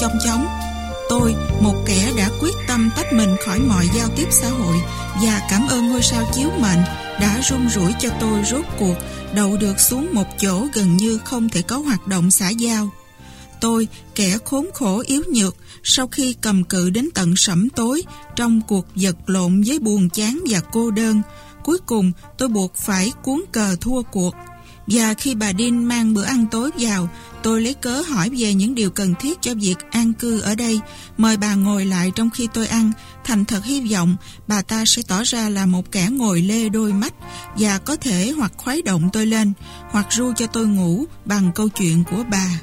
trong chóng. Tôi, một kẻ đã quyết tâm tách mình khỏi mọi giao tiếp xã hội Và cảm ơn ngôi sao chiếu mệnh Đã rung rủi cho tôi rốt cuộc Đậu được xuống một chỗ gần như không thể có hoạt động xã giao. Tôi, kẻ khốn khổ yếu nhược Sau khi cầm cự đến tận sẩm tối Trong cuộc vật lộn với buồn chán và cô đơn Cuối cùng tôi buộc phải cuốn cờ thua cuộc và khi bà Đinh mang bữa ăn tối vào, tôi lấy cớ hỏi về những điều cần thiết cho việc an cư ở đây. Mời bà ngồi lại trong khi tôi ăn, thành thật hy vọng bà ta sẽ tỏ ra là một kẻ ngồi lê đôi mắt và có thể hoặc khuấy động tôi lên, hoặc ru cho tôi ngủ bằng câu chuyện của bà.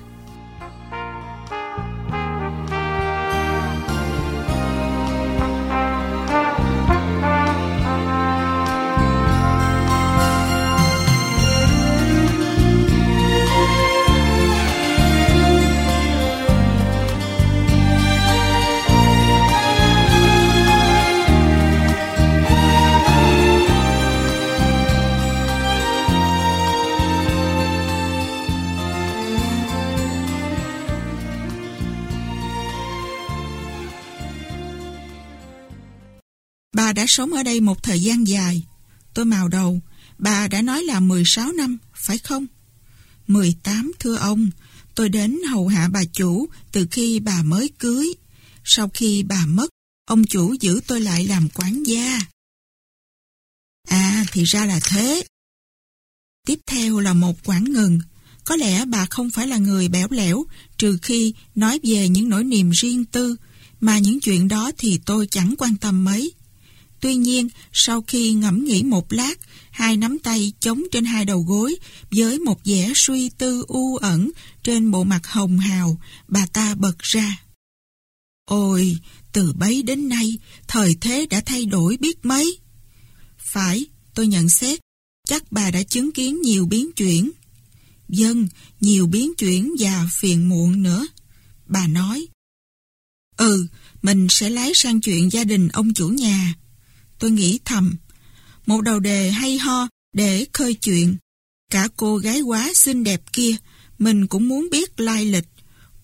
Bà đã sống ở đây một thời gian dài. Tôi màu đầu, bà đã nói là 16 năm, phải không? 18 thưa ông, tôi đến hầu hạ bà chủ từ khi bà mới cưới. Sau khi bà mất, ông chủ giữ tôi lại làm quán gia. À, thì ra là thế. Tiếp theo là một quãng ngừng. Có lẽ bà không phải là người béo lẻo, trừ khi nói về những nỗi niềm riêng tư, mà những chuyện đó thì tôi chẳng quan tâm mấy. Tuy nhiên, sau khi ngẫm nghĩ một lát, hai nắm tay chống trên hai đầu gối, với một vẻ suy tư u ẩn trên bộ mặt hồng hào, bà ta bật ra. Ôi, từ bấy đến nay, thời thế đã thay đổi biết mấy. Phải, tôi nhận xét, chắc bà đã chứng kiến nhiều biến chuyển. Dân, nhiều biến chuyển và phiền muộn nữa. Bà nói. Ừ, mình sẽ lái sang chuyện gia đình ông chủ nhà. Tôi nghĩ thầm, một đầu đề hay ho để khơi chuyện. Cả cô gái quá xinh đẹp kia, mình cũng muốn biết lai lịch.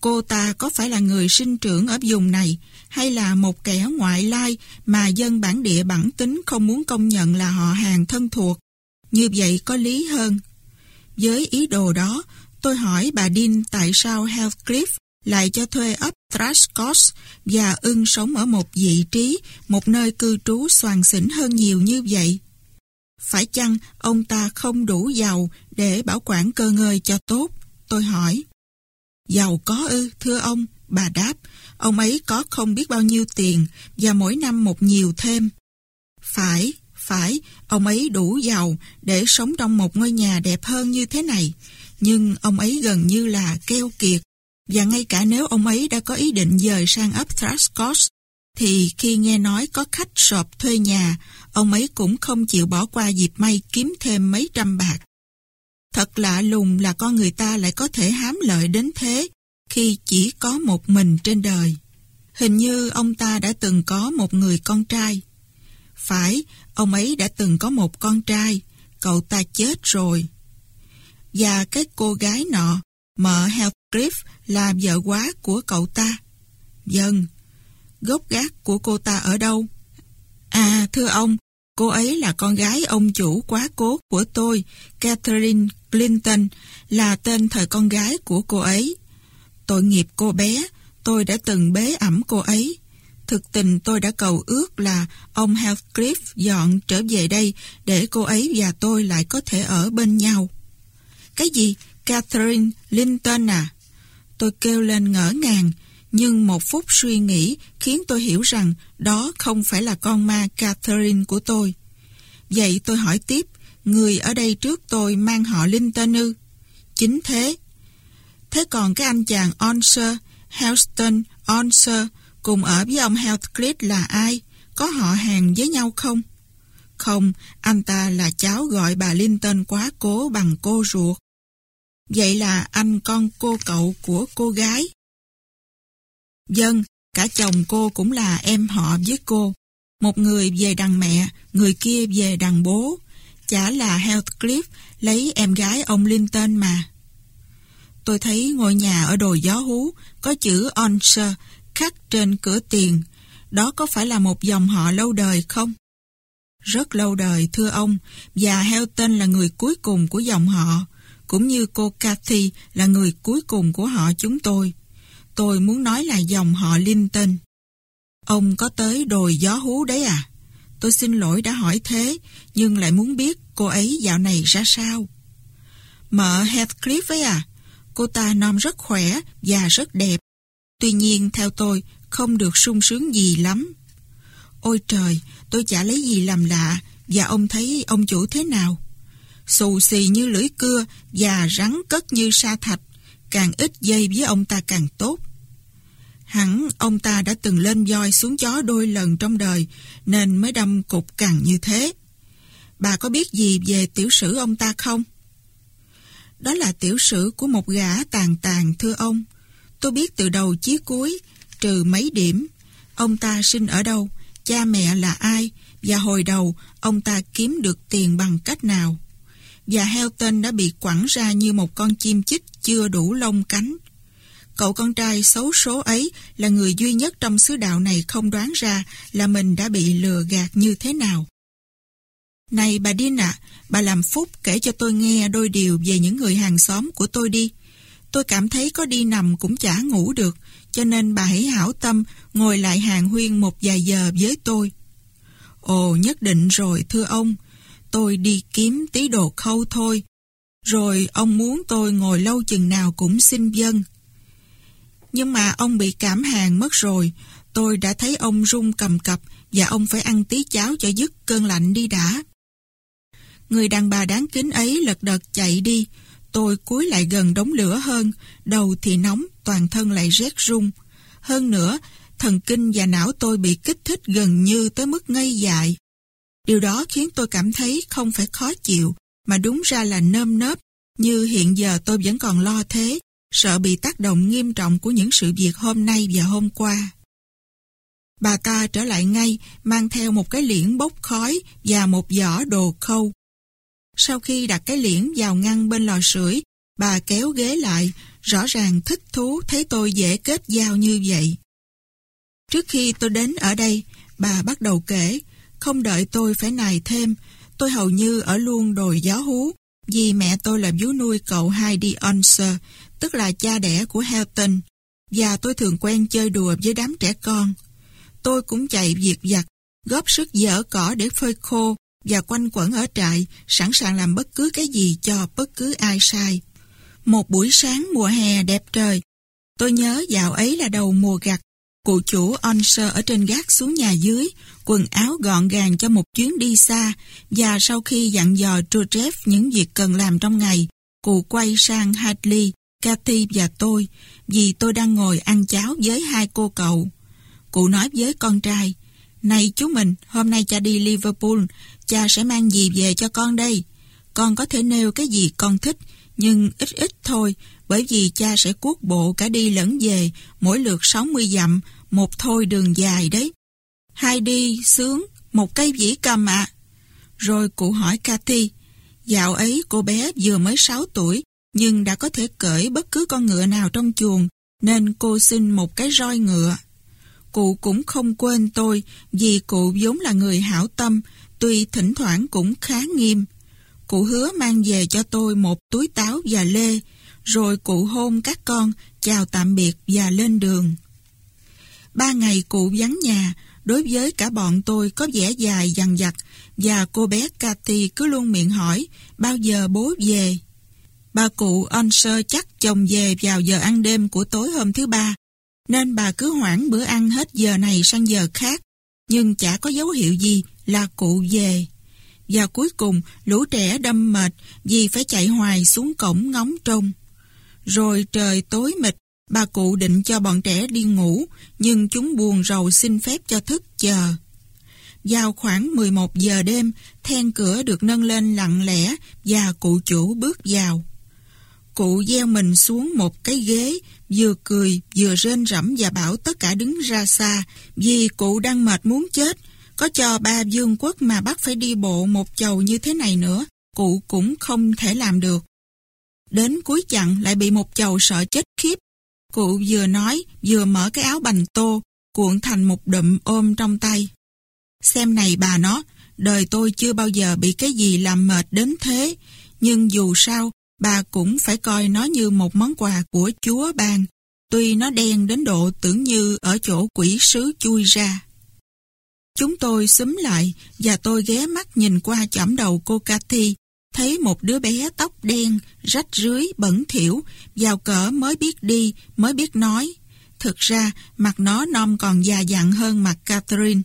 Cô ta có phải là người sinh trưởng ở vùng này hay là một kẻ ngoại lai mà dân bản địa bản tính không muốn công nhận là họ hàng thân thuộc? Như vậy có lý hơn. Với ý đồ đó, tôi hỏi bà Dean tại sao Heathcliff lại cho thuê ấp Trashcott và ưng sống ở một vị trí, một nơi cư trú soàn xỉn hơn nhiều như vậy. Phải chăng ông ta không đủ giàu để bảo quản cơ ngơi cho tốt? Tôi hỏi. Giàu có ư, thưa ông, bà đáp. Ông ấy có không biết bao nhiêu tiền và mỗi năm một nhiều thêm. Phải, phải, ông ấy đủ giàu để sống trong một ngôi nhà đẹp hơn như thế này. Nhưng ông ấy gần như là keo kiệt và ngay cả nếu ông ấy đã có ý định dời sang ấp Thrascos, thì khi nghe nói có khách sọp thuê nhà, ông ấy cũng không chịu bỏ qua dịp may kiếm thêm mấy trăm bạc. Thật lạ lùng là con người ta lại có thể hám lợi đến thế khi chỉ có một mình trên đời. Hình như ông ta đã từng có một người con trai. Phải, ông ấy đã từng có một con trai, cậu ta chết rồi. Và cái cô gái nọ, mợ Heathcliff là vợ quá của cậu ta. Dân, gốc gác của cô ta ở đâu? À, thưa ông, cô ấy là con gái ông chủ quá cố của tôi, Catherine Clinton, là tên thời con gái của cô ấy. Tội nghiệp cô bé, tôi đã từng bế ẩm cô ấy. Thực tình tôi đã cầu ước là ông Heathcliff dọn trở về đây để cô ấy và tôi lại có thể ở bên nhau. Cái gì? Catherine Linton à? Tôi kêu lên ngỡ ngàng, nhưng một phút suy nghĩ khiến tôi hiểu rằng đó không phải là con ma Catherine của tôi. Vậy tôi hỏi tiếp, người ở đây trước tôi mang họ Linton ư? Chính thế. Thế còn cái anh chàng Onser, Houston Onser cùng ở với ông Heathcliff là ai? Có họ hàng với nhau không? Không, anh ta là cháu gọi bà Linton quá cố bằng cô ruột. Vậy là anh con cô cậu của cô gái. Dân, cả chồng cô cũng là em họ với cô. Một người về đằng mẹ, người kia về đằng bố. Chả là Heathcliff lấy em gái ông Linton mà. Tôi thấy ngôi nhà ở đồi gió hú có chữ Onser khắc trên cửa tiền. Đó có phải là một dòng họ lâu đời không? Rất lâu đời, thưa ông, và Helton là người cuối cùng của dòng họ, cũng như cô Cathy là người cuối cùng của họ chúng tôi. Tôi muốn nói là dòng họ Linton. Ông có tới đồi gió hú đấy à? Tôi xin lỗi đã hỏi thế, nhưng lại muốn biết cô ấy dạo này ra sao. Mợ Heathcliff ấy à? Cô ta non rất khỏe và rất đẹp. Tuy nhiên, theo tôi, không được sung sướng gì lắm. Ôi trời, tôi chả lấy gì làm lạ, và ông thấy ông chủ thế nào? Xù xì như lưỡi cưa và rắn cất như sa thạch, càng ít dây với ông ta càng tốt. Hẳn ông ta đã từng lên voi xuống chó đôi lần trong đời nên mới đâm cục cằn như thế. Bà có biết gì về tiểu sử ông ta không? Đó là tiểu sử của một gã tàn tàn thưa ông. Tôi biết từ đầu chí cuối, trừ mấy điểm. Ông ta sinh ở đâu, cha mẹ là ai, và hồi đầu ông ta kiếm được tiền bằng cách nào. Và Helton đã bị quẳng ra như một con chim chích chưa đủ lông cánh. Cậu con trai xấu số ấy là người duy nhất trong xứ đạo này không đoán ra là mình đã bị lừa gạt như thế nào. Này bà Điên ạ, bà làm phúc kể cho tôi nghe đôi điều về những người hàng xóm của tôi đi. Tôi cảm thấy có đi nằm cũng chả ngủ được, cho nên bà hãy hảo tâm ngồi lại hàng huyên một vài giờ với tôi. Ồ, nhất định rồi, thưa ông. Tôi đi kiếm tí đồ khâu thôi. Rồi ông muốn tôi ngồi lâu chừng nào cũng xin dân. Nhưng mà ông bị cảm hàng mất rồi. Tôi đã thấy ông rung cầm cập và ông phải ăn tí cháo cho dứt cơn lạnh đi đã. Người đàn bà đáng kính ấy lật đật chạy đi. Tôi cúi lại gần đống lửa hơn, đầu thì nóng, toàn thân lại rét run. Hơn nữa, thần kinh và não tôi bị kích thích gần như tới mức ngây dại. Điều đó khiến tôi cảm thấy không phải khó chịu, mà đúng ra là nơm nớp, như hiện giờ tôi vẫn còn lo thế, sợ bị tác động nghiêm trọng của những sự việc hôm nay và hôm qua. Bà ta trở lại ngay, mang theo một cái liễn bốc khói và một giỏ đồ khâu. Sau khi đặt cái liễn vào ngăn bên lò sưởi, bà kéo ghế lại, rõ ràng thích thú thấy tôi dễ kết giao như vậy. Trước khi tôi đến ở đây, bà bắt đầu kể, không đợi tôi phải nài thêm, tôi hầu như ở luôn đồi gió hú, vì mẹ tôi là vú nuôi cậu Heidi Onser, tức là cha đẻ của Helton, và tôi thường quen chơi đùa với đám trẻ con. Tôi cũng chạy việc giặt, góp sức dở cỏ để phơi khô và quanh quẩn ở trại, sẵn sàng làm bất cứ cái gì cho bất cứ ai sai. Một buổi sáng mùa hè đẹp trời, tôi nhớ dạo ấy là đầu mùa gặt, cụ chủ Onser ở trên gác xuống nhà dưới, quần áo gọn gàng cho một chuyến đi xa, và sau khi dặn dò Trudev những việc cần làm trong ngày, cụ quay sang Hadley, Cathy và tôi, vì tôi đang ngồi ăn cháo với hai cô cậu. Cụ nói với con trai, Này chú mình, hôm nay cha đi Liverpool, cha sẽ mang gì về cho con đây? Con có thể nêu cái gì con thích, nhưng ít ít thôi, bởi vì cha sẽ cuốc bộ cả đi lẫn về, mỗi lượt 60 dặm, một thôi đường dài đấy. Hai đi, sướng, một cây vĩ cầm ạ. Rồi cụ hỏi Cathy, dạo ấy cô bé vừa mới 6 tuổi, nhưng đã có thể cởi bất cứ con ngựa nào trong chuồng, nên cô xin một cái roi ngựa. Cụ cũng không quên tôi, vì cụ vốn là người hảo tâm, tuy thỉnh thoảng cũng khá nghiêm. Cụ hứa mang về cho tôi một túi táo và lê, rồi cụ hôn các con, chào tạm biệt và lên đường. Ba ngày cụ vắng nhà, đối với cả bọn tôi có vẻ dài dằn dặt, và cô bé Cathy cứ luôn miệng hỏi, bao giờ bố về? Bà cụ Onser chắc chồng về vào giờ ăn đêm của tối hôm thứ ba, nên bà cứ hoãn bữa ăn hết giờ này sang giờ khác, nhưng chả có dấu hiệu gì là cụ về. Và cuối cùng, lũ trẻ đâm mệt vì phải chạy hoài xuống cổng ngóng trông. Rồi trời tối mịt, bà cụ định cho bọn trẻ đi ngủ, nhưng chúng buồn rầu xin phép cho thức chờ. Vào khoảng 11 giờ đêm, then cửa được nâng lên lặng lẽ và cụ chủ bước vào. Cụ gieo mình xuống một cái ghế, vừa cười, vừa rên rẫm và bảo tất cả đứng ra xa, vì cụ đang mệt muốn chết. Có cho ba dương quốc mà bắt phải đi bộ một chầu như thế này nữa, cụ cũng không thể làm được. Đến cuối chặng lại bị một chầu sợ chết khiếp. Cụ vừa nói, vừa mở cái áo bành tô, cuộn thành một đụm ôm trong tay. Xem này bà nó, đời tôi chưa bao giờ bị cái gì làm mệt đến thế, nhưng dù sao, bà cũng phải coi nó như một món quà của Chúa ban, tuy nó đen đến độ tưởng như ở chỗ quỷ sứ chui ra. Chúng tôi xúm lại và tôi ghé mắt nhìn qua chỏm đầu cô Cathy, thấy một đứa bé tóc đen, rách rưới, bẩn thỉu, vào cỡ mới biết đi, mới biết nói. Thực ra, mặt nó non còn già dặn hơn mặt Catherine.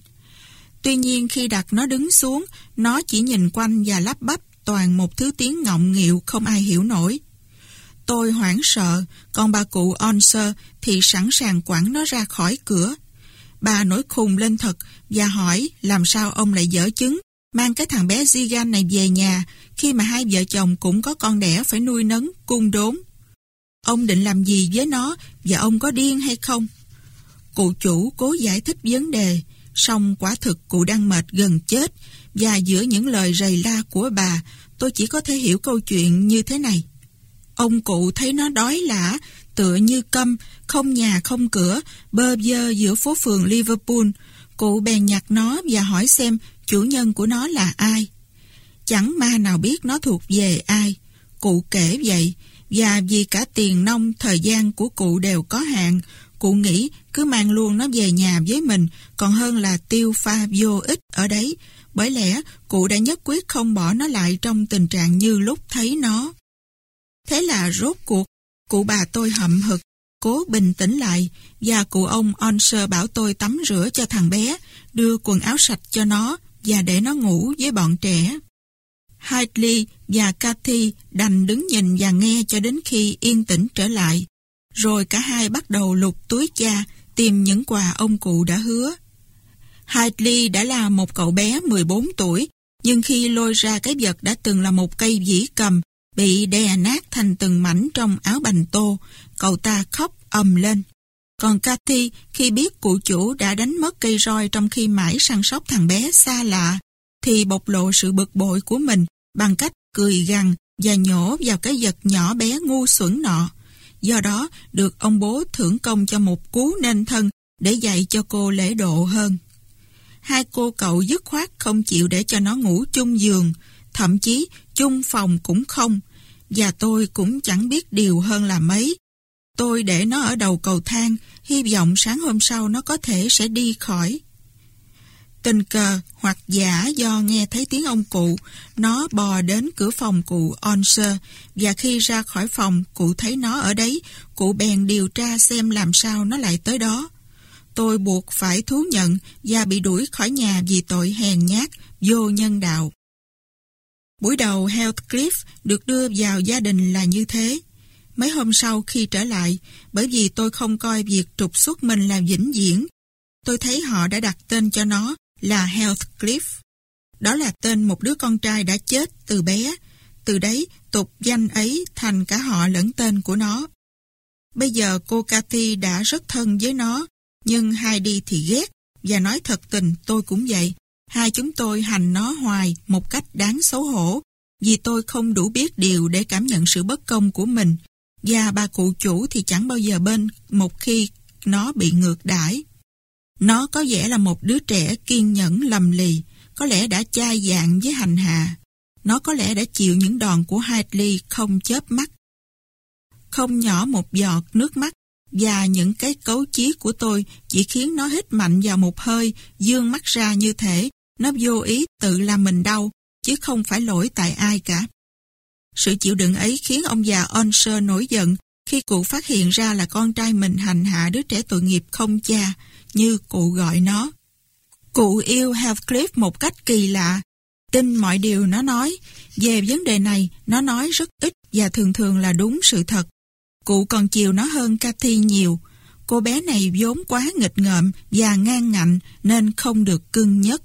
Tuy nhiên khi đặt nó đứng xuống, nó chỉ nhìn quanh và lắp bắp toàn một thứ tiếng ngọng nghịu không ai hiểu nổi. Tôi hoảng sợ, còn bà cụ Onser thì sẵn sàng quẳng nó ra khỏi cửa. Bà nổi khùng lên thật và hỏi làm sao ông lại dở chứng, mang cái thằng bé Zigan này về nhà khi mà hai vợ chồng cũng có con đẻ phải nuôi nấng, cung đốn. Ông định làm gì với nó và ông có điên hay không? Cụ chủ cố giải thích vấn đề, song quả thực cụ đang mệt gần chết và giữa những lời rầy la của bà, tôi chỉ có thể hiểu câu chuyện như thế này. Ông cụ thấy nó đói lả, tựa như câm, không nhà không cửa, bơ vơ giữa phố phường Liverpool. Cụ bèn nhặt nó và hỏi xem chủ nhân của nó là ai. Chẳng ma nào biết nó thuộc về ai. Cụ kể vậy, và vì cả tiền nông, thời gian của cụ đều có hạn, cụ nghĩ cứ mang luôn nó về nhà với mình, còn hơn là tiêu pha vô ích ở đấy. Bởi lẽ, cụ đã nhất quyết không bỏ nó lại trong tình trạng như lúc thấy nó. Thế là rốt cuộc, cụ bà tôi hậm hực, cố bình tĩnh lại, và cụ ông Onser bảo tôi tắm rửa cho thằng bé, đưa quần áo sạch cho nó, và để nó ngủ với bọn trẻ. Hadley và Cathy đành đứng nhìn và nghe cho đến khi yên tĩnh trở lại. Rồi cả hai bắt đầu lục túi cha tìm những quà ông cụ đã hứa. Hadley đã là một cậu bé 14 tuổi, nhưng khi lôi ra cái vật đã từng là một cây dĩ cầm, bị đè nát thành từng mảnh trong áo bành tô, cậu ta khóc ầm lên. Còn Cathy, khi biết cụ chủ đã đánh mất cây roi trong khi mãi săn sóc thằng bé xa lạ, thì bộc lộ sự bực bội của mình bằng cách cười gằn và nhổ vào cái vật nhỏ bé ngu xuẩn nọ. Do đó, được ông bố thưởng công cho một cú nên thân để dạy cho cô lễ độ hơn. Hai cô cậu dứt khoát không chịu để cho nó ngủ chung giường, thậm chí chung phòng cũng không, và tôi cũng chẳng biết điều hơn là mấy. Tôi để nó ở đầu cầu thang, hy vọng sáng hôm sau nó có thể sẽ đi khỏi. Tình cờ hoặc giả do nghe thấy tiếng ông cụ, nó bò đến cửa phòng cụ Onser và khi ra khỏi phòng cụ thấy nó ở đấy, cụ bèn điều tra xem làm sao nó lại tới đó. Tôi buộc phải thú nhận và bị đuổi khỏi nhà vì tội hèn nhát, vô nhân đạo. Buổi đầu Heathcliff được đưa vào gia đình là như thế. Mấy hôm sau khi trở lại, bởi vì tôi không coi việc trục xuất mình là vĩnh viễn, tôi thấy họ đã đặt tên cho nó là Heathcliff. Đó là tên một đứa con trai đã chết từ bé. Từ đấy, tục danh ấy thành cả họ lẫn tên của nó. Bây giờ cô Cathy đã rất thân với nó, nhưng Heidi thì ghét, và nói thật tình tôi cũng vậy. Hai chúng tôi hành nó hoài một cách đáng xấu hổ, vì tôi không đủ biết điều để cảm nhận sự bất công của mình, và bà cụ chủ thì chẳng bao giờ bên một khi nó bị ngược đãi. Nó có vẻ là một đứa trẻ kiên nhẫn lầm lì, có lẽ đã chai dạng với hành hạ. Nó có lẽ đã chịu những đòn của Hadley không chớp mắt. Không nhỏ một giọt nước mắt và những cái cấu chí của tôi chỉ khiến nó hít mạnh vào một hơi, dương mắt ra như thế nó vô ý tự làm mình đau, chứ không phải lỗi tại ai cả. Sự chịu đựng ấy khiến ông già Onser nổi giận khi cụ phát hiện ra là con trai mình hành hạ đứa trẻ tội nghiệp không cha, như cụ gọi nó. Cụ yêu Heathcliff một cách kỳ lạ, tin mọi điều nó nói. Về vấn đề này, nó nói rất ít và thường thường là đúng sự thật. Cụ còn chiều nó hơn Cathy nhiều. Cô bé này vốn quá nghịch ngợm và ngang ngạnh nên không được cưng nhất.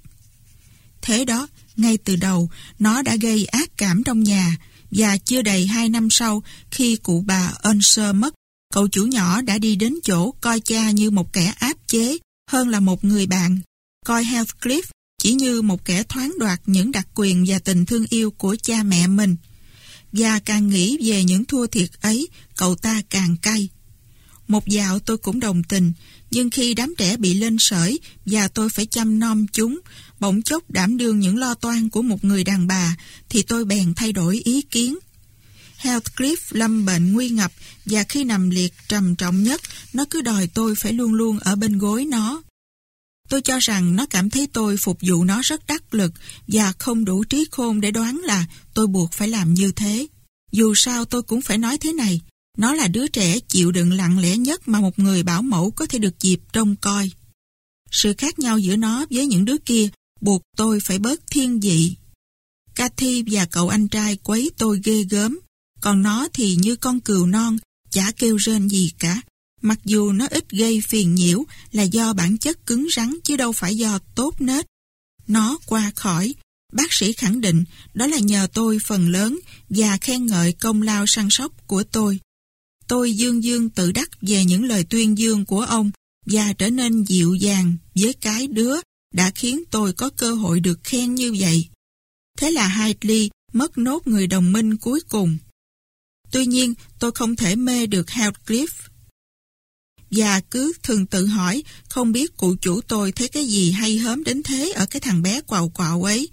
Thế đó, ngay từ đầu, nó đã gây ác cảm trong nhà và chưa đầy hai năm sau khi cụ bà Unser mất, cậu chủ nhỏ đã đi đến chỗ coi cha như một kẻ áp chế hơn là một người bạn, coi Heathcliff chỉ như một kẻ thoáng đoạt những đặc quyền và tình thương yêu của cha mẹ mình. Và càng nghĩ về những thua thiệt ấy, cậu ta càng cay. Một dạo tôi cũng đồng tình, nhưng khi đám trẻ bị lên sởi và tôi phải chăm nom chúng, bỗng chốc đảm đương những lo toan của một người đàn bà, thì tôi bèn thay đổi ý kiến. Heathcliff lâm bệnh nguy ngập và khi nằm liệt trầm trọng nhất, nó cứ đòi tôi phải luôn luôn ở bên gối nó. Tôi cho rằng nó cảm thấy tôi phục vụ nó rất đắc lực và không đủ trí khôn để đoán là tôi buộc phải làm như thế. Dù sao tôi cũng phải nói thế này, nó là đứa trẻ chịu đựng lặng lẽ nhất mà một người bảo mẫu có thể được dịp trông coi. Sự khác nhau giữa nó với những đứa kia buộc tôi phải bớt thiên dị. Cathy và cậu anh trai quấy tôi ghê gớm, còn nó thì như con cừu non, chả kêu rên gì cả. Mặc dù nó ít gây phiền nhiễu là do bản chất cứng rắn chứ đâu phải do tốt nết. Nó qua khỏi, bác sĩ khẳng định đó là nhờ tôi phần lớn và khen ngợi công lao săn sóc của tôi. Tôi dương dương tự đắc về những lời tuyên dương của ông và trở nên dịu dàng với cái đứa đã khiến tôi có cơ hội được khen như vậy. Thế là Hadley mất nốt người đồng minh cuối cùng. Tuy nhiên, tôi không thể mê được Heathcliff. Và cứ thường tự hỏi, không biết cụ chủ tôi thấy cái gì hay hớm đến thế ở cái thằng bé quào quạo ấy.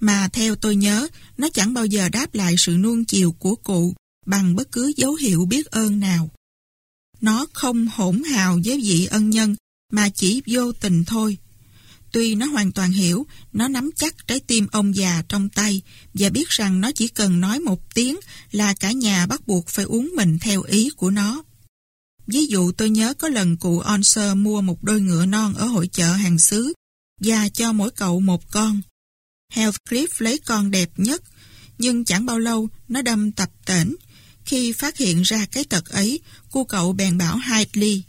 Mà theo tôi nhớ, nó chẳng bao giờ đáp lại sự nuông chiều của cụ bằng bất cứ dấu hiệu biết ơn nào. Nó không hỗn hào với vị ân nhân, mà chỉ vô tình thôi. Tuy nó hoàn toàn hiểu, nó nắm chắc trái tim ông già trong tay và biết rằng nó chỉ cần nói một tiếng là cả nhà bắt buộc phải uống mình theo ý của nó. Ví dụ tôi nhớ có lần cụ Onser mua một đôi ngựa non ở hội chợ hàng xứ và cho mỗi cậu một con. Heathcliff lấy con đẹp nhất, nhưng chẳng bao lâu nó đâm tập tễnh. Khi phát hiện ra cái tật ấy, cô cậu bèn bảo Hadley.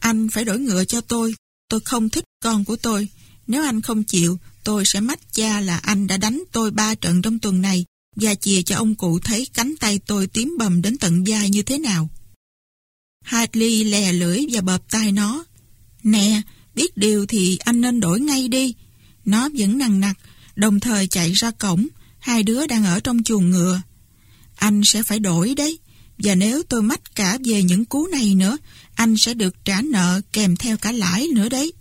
Anh phải đổi ngựa cho tôi, tôi không thích con của tôi. Nếu anh không chịu, tôi sẽ mách cha là anh đã đánh tôi ba trận trong tuần này và chìa cho ông cụ thấy cánh tay tôi tím bầm đến tận da như thế nào. Hadley lè lưỡi và bợp tai nó. Nè, biết điều thì anh nên đổi ngay đi. Nó vẫn nằng nặc, đồng thời chạy ra cổng, hai đứa đang ở trong chuồng ngựa. Anh sẽ phải đổi đấy, và nếu tôi mách cả về những cú này nữa, anh sẽ được trả nợ kèm theo cả lãi nữa đấy.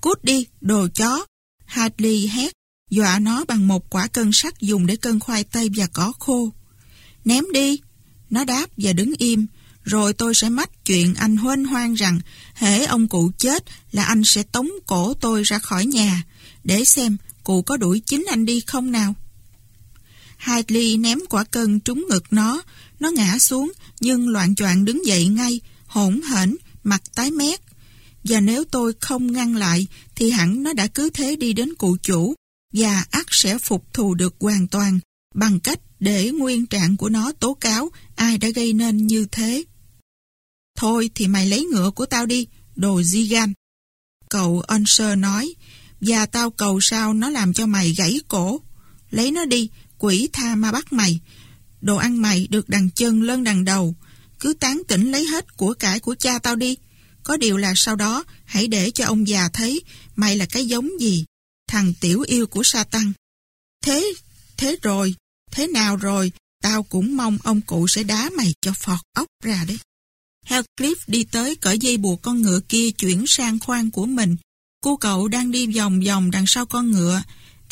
Cút đi, đồ chó! Hadley hét, dọa nó bằng một quả cân sắt dùng để cân khoai tây và cỏ khô. Ném đi! Nó đáp và đứng im, rồi tôi sẽ mách chuyện anh huênh hoang rằng hễ ông cụ chết là anh sẽ tống cổ tôi ra khỏi nhà, để xem cụ có đuổi chính anh đi không nào. Hadley ném quả cân trúng ngực nó, nó ngã xuống nhưng loạn choạng đứng dậy ngay, hỗn hển, mặt tái mét. Và nếu tôi không ngăn lại thì hẳn nó đã cứ thế đi đến cụ chủ và ắt sẽ phục thù được hoàn toàn bằng cách để nguyên trạng của nó tố cáo ai đã gây nên như thế. Thôi thì mày lấy ngựa của tao đi, đồ di gan. Cậu Unser nói, và tao cầu sao nó làm cho mày gãy cổ. Lấy nó đi, quỷ tha ma bắt mày. Đồ ăn mày được đằng chân lên đằng đầu. Cứ tán tỉnh lấy hết của cải của cha tao đi. Có điều là sau đó, hãy để cho ông già thấy mày là cái giống gì. Thằng tiểu yêu của Satan. Thế, thế rồi, thế nào rồi, tao cũng mong ông cụ sẽ đá mày cho phọt ốc ra đấy. Hellcliff đi tới cởi dây buộc con ngựa kia chuyển sang khoang của mình. Cô cậu đang đi vòng vòng đằng sau con ngựa,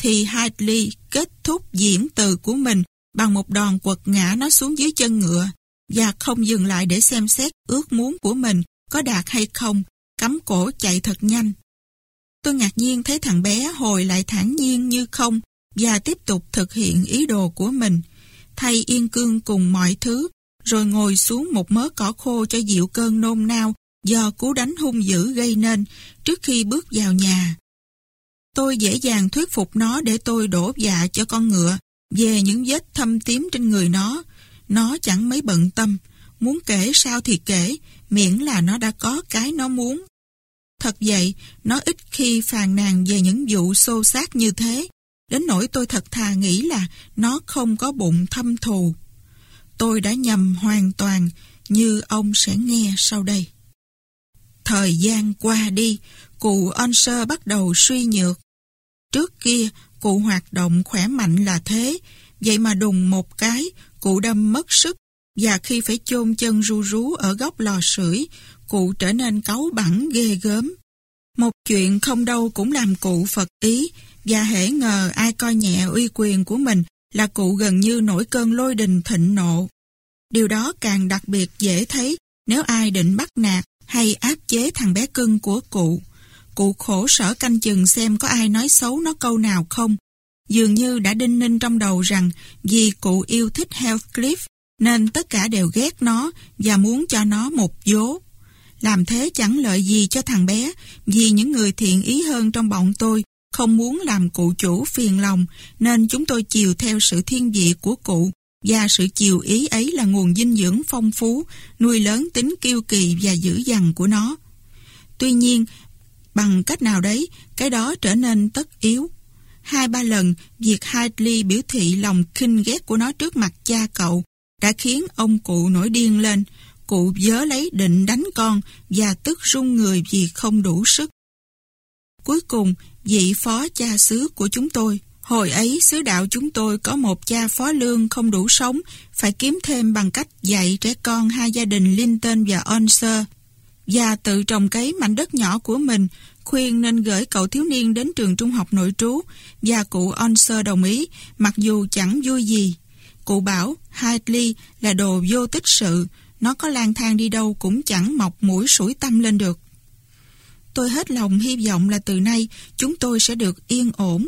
thì Hadley kết thúc diễn từ của mình bằng một đòn quật ngã nó xuống dưới chân ngựa và không dừng lại để xem xét ước muốn của mình có đạt hay không, cắm cổ chạy thật nhanh. Tôi ngạc nhiên thấy thằng bé hồi lại thản nhiên như không và tiếp tục thực hiện ý đồ của mình, thay yên cương cùng mọi thứ, rồi ngồi xuống một mớ cỏ khô cho dịu cơn nôn nao do cú đánh hung dữ gây nên trước khi bước vào nhà. Tôi dễ dàng thuyết phục nó để tôi đổ dạ cho con ngựa về những vết thâm tím trên người nó. Nó chẳng mấy bận tâm, muốn kể sao thì kể, miễn là nó đã có cái nó muốn. Thật vậy, nó ít khi phàn nàn về những vụ xô xát như thế, đến nỗi tôi thật thà nghĩ là nó không có bụng thâm thù. Tôi đã nhầm hoàn toàn như ông sẽ nghe sau đây. Thời gian qua đi, cụ Onser bắt đầu suy nhược. Trước kia, cụ hoạt động khỏe mạnh là thế, Vậy mà đùng một cái, cụ đâm mất sức, và khi phải chôn chân ru rú ở góc lò sưởi, cụ trở nên cáu bẳn ghê gớm. Một chuyện không đâu cũng làm cụ phật ý, và hễ ngờ ai coi nhẹ uy quyền của mình là cụ gần như nổi cơn lôi đình thịnh nộ. Điều đó càng đặc biệt dễ thấy nếu ai định bắt nạt hay áp chế thằng bé cưng của cụ. Cụ khổ sở canh chừng xem có ai nói xấu nó câu nào không. Dường như đã đinh ninh trong đầu rằng vì cụ yêu thích Heathcliff nên tất cả đều ghét nó và muốn cho nó một vố. Làm thế chẳng lợi gì cho thằng bé, vì những người thiện ý hơn trong bọn tôi không muốn làm cụ chủ phiền lòng nên chúng tôi chiều theo sự thiên vị của cụ và sự chiều ý ấy là nguồn dinh dưỡng phong phú, nuôi lớn tính kiêu kỳ và dữ dằn của nó. Tuy nhiên, bằng cách nào đấy, cái đó trở nên tất yếu. Hai ba lần, việc Hadley biểu thị lòng khinh ghét của nó trước mặt cha cậu đã khiến ông cụ nổi điên lên. Cụ dớ lấy định đánh con và tức run người vì không đủ sức. Cuối cùng, vị phó cha xứ của chúng tôi Hồi ấy, sứ đạo chúng tôi có một cha phó lương không đủ sống, phải kiếm thêm bằng cách dạy trẻ con hai gia đình Linton và Onser. Và tự trồng cấy mảnh đất nhỏ của mình, khuyên nên gửi cậu thiếu niên đến trường trung học nội trú, và cụ Onser đồng ý, mặc dù chẳng vui gì. Cụ bảo Hadley là đồ vô tích sự, nó có lang thang đi đâu cũng chẳng mọc mũi sủi tâm lên được. Tôi hết lòng hy vọng là từ nay chúng tôi sẽ được yên ổn.